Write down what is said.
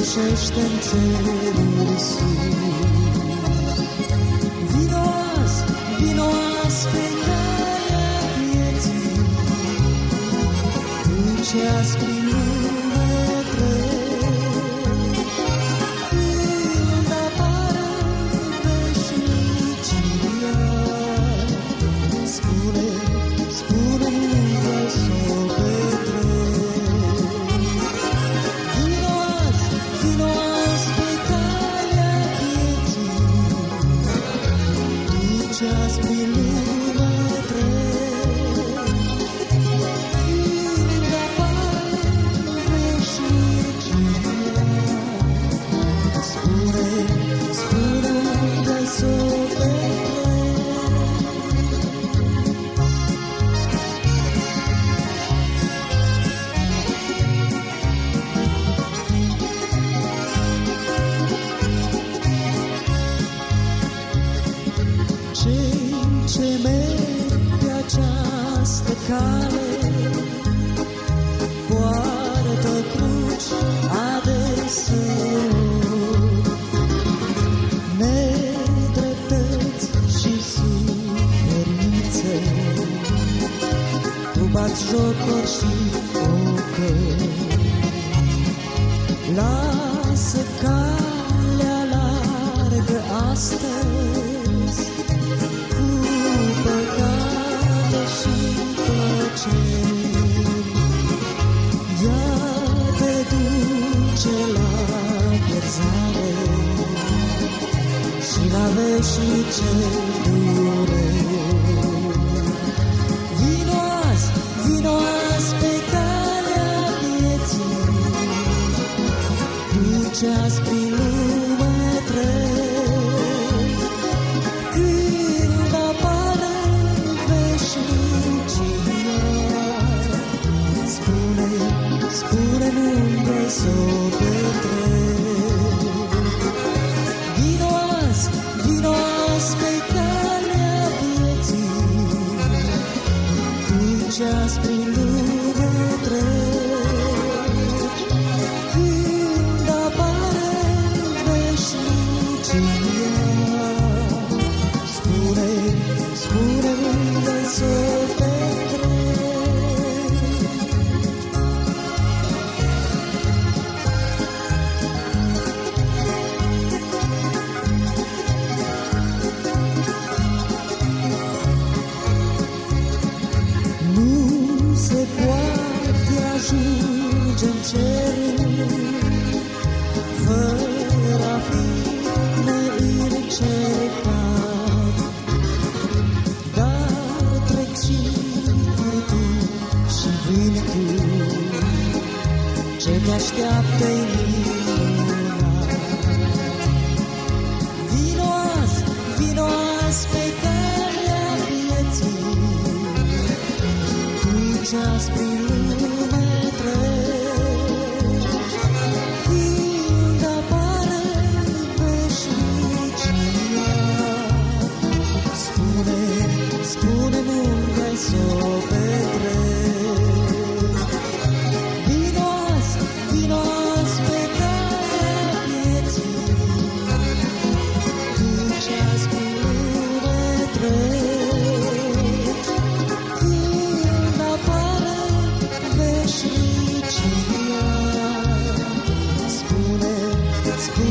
Geschichten zählen sie. be vinos, you. Cale poartă cruci adeseori, nedreptăți și suferințe, tu bați jocuri și ocări. Lasă calea ciela pierzare și la veșii cel dure. Vino azi, vino azi pe calea vieții, duce azi just be loose. Ajunge în cerul fără a fi neîncercat. Dar trec și furtuni și vântul ce te așteaptă minunat. Vinoas, vinoas pe calea vieții, tu ce-ați prin screw